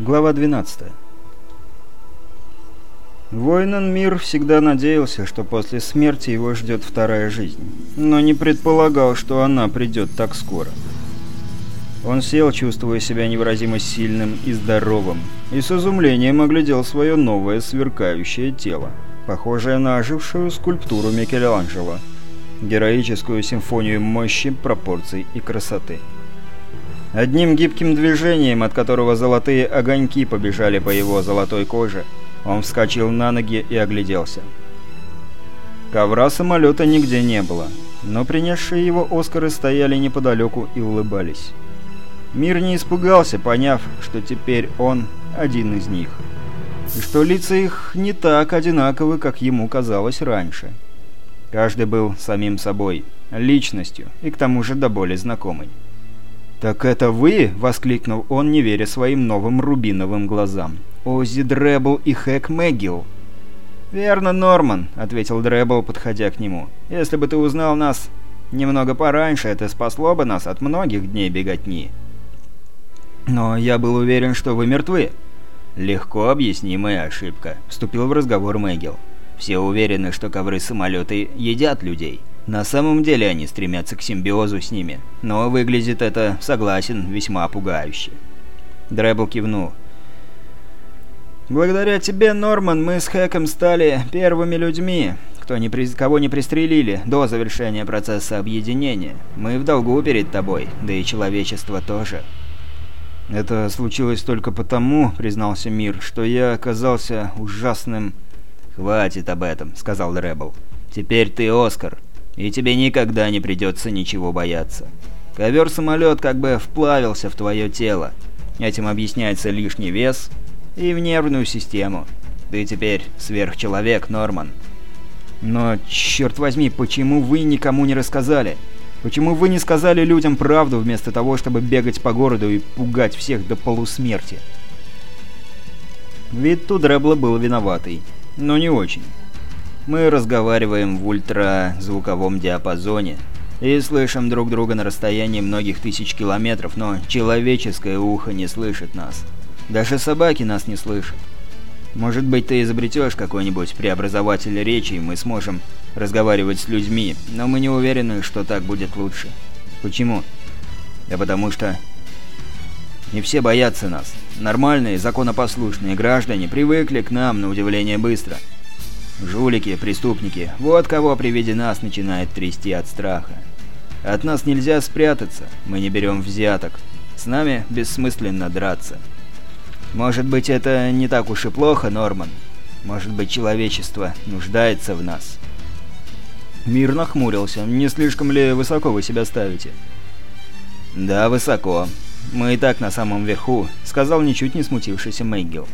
Глава 12. Воинен мир всегда надеялся, что после смерти его ждет вторая жизнь, но не предполагал, что она придет так скоро. Он сел, чувствуя себя невыразимо сильным и здоровым, и с изумлением оглядел свое новое сверкающее тело, похожее на ожившую скульптуру Микеланджело, героическую симфонию мощи, пропорций и красоты. Одним гибким движением, от которого золотые огоньки побежали по его золотой коже, он вскочил на ноги и огляделся. Ковра самолета нигде не было, но принесшие его Оскары стояли неподалеку и улыбались. Мир не испугался, поняв, что теперь он один из них. И что лица их не так одинаковы, как ему казалось раньше. Каждый был самим собой, личностью, и к тому же до боли знакомой. «Так это вы?» — воскликнул он, не веря своим новым рубиновым глазам. «Оззи Дрэбл и Хэк Мэггилл!» «Верно, Норман», — ответил Дрэбл, подходя к нему. «Если бы ты узнал нас немного пораньше, это спасло бы нас от многих дней беготни». «Но я был уверен, что вы мертвы». «Легко объяснимая ошибка», — вступил в разговор Мэггилл. «Все уверены, что ковры-самолеты едят людей». На самом деле они стремятся к симбиозу с ними, но выглядит это, согласен, весьма пугающе. Дрэбл кивнул. «Благодаря тебе, Норман, мы с Хэком стали первыми людьми, кто не при... кого не пристрелили до завершения процесса объединения. Мы в долгу перед тобой, да и человечество тоже». «Это случилось только потому, — признался Мир, — что я оказался ужасным...» «Хватит об этом», — сказал Дрэбл. «Теперь ты Оскар, и тебе никогда не придется ничего бояться. Ковер-самолет как бы вплавился в твое тело. Этим объясняется лишний вес и в нервную систему. Ты теперь сверхчеловек, Норман. Но, черт возьми, почему вы никому не рассказали? Почему вы не сказали людям правду, вместо того, чтобы бегать по городу и пугать всех до полусмерти? Вид Тудребла был виноватый, но не очень. Мы разговариваем в ультразвуковом диапазоне и слышим друг друга на расстоянии многих тысяч километров, но человеческое ухо не слышит нас. Даже собаки нас не слышат. Может быть, ты изобретешь какой-нибудь преобразователь речи, и мы сможем разговаривать с людьми, но мы не уверены, что так будет лучше. Почему? Да потому что не все боятся нас. Нормальные, законопослушные граждане привыкли к нам, на удивление, быстро. Жулики, преступники, вот кого при виде нас начинает трясти от страха. От нас нельзя спрятаться, мы не берем взяток. С нами бессмысленно драться. Может быть, это не так уж и плохо, Норман? Может быть, человечество нуждается в нас?» Мир нахмурился. «Не слишком ли высоко вы себя ставите?» «Да, высоко. Мы и так на самом верху», — сказал ничуть не смутившийся Мэггилл.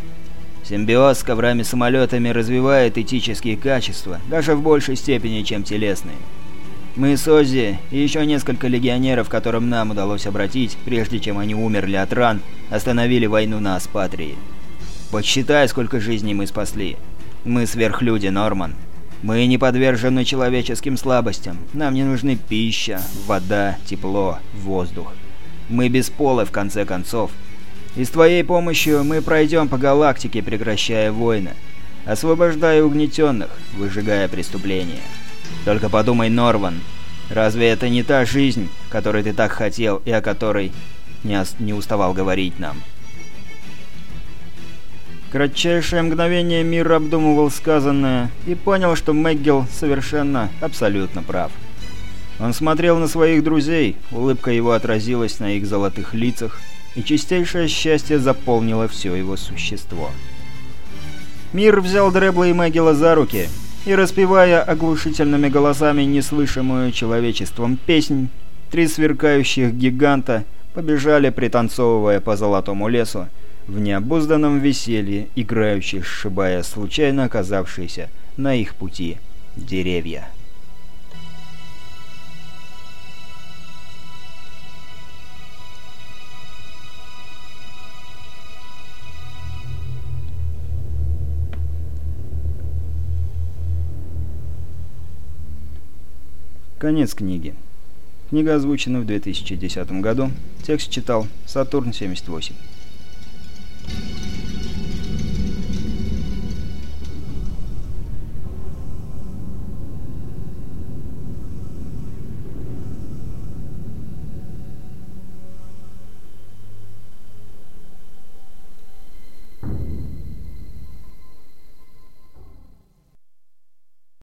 Симбиоз с коврами-самолетами развивает этические качества, даже в большей степени, чем телесные. Мы с Оззи и еще несколько легионеров, которым нам удалось обратить, прежде чем они умерли от ран, остановили войну на Аспатрии. Подсчитай, сколько жизней мы спасли. Мы сверхлюди, Норман. Мы не подвержены человеческим слабостям. Нам не нужны пища, вода, тепло, воздух. Мы бесполы, в конце концов. И с твоей помощью мы пройдем по галактике, прекращая войны, освобождая угнетенных, выжигая преступления. Только подумай, Норван, разве это не та жизнь, которой ты так хотел и о которой не, не уставал говорить нам?» Кратчайшее мгновение мир обдумывал сказанное и понял, что Мэггел совершенно, абсолютно прав. Он смотрел на своих друзей, улыбка его отразилась на их золотых лицах, и чистейшее счастье заполнило все его существо. Мир взял Дребла и Мэгила за руки, и, распевая оглушительными голосами неслышимую человечеством песнь, три сверкающих гиганта побежали, пританцовывая по золотому лесу, в необузданном веселье, играющих, сшибая случайно оказавшиеся на их пути деревья. Конец книги. Книга озвучена в 2010 году. Текст читал Сатурн 78.